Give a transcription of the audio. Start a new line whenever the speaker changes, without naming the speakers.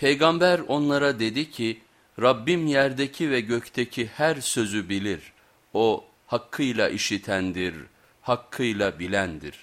Peygamber onlara dedi ki Rabbim yerdeki ve gökteki her sözü bilir. O hakkıyla işitendir, hakkıyla bilendir.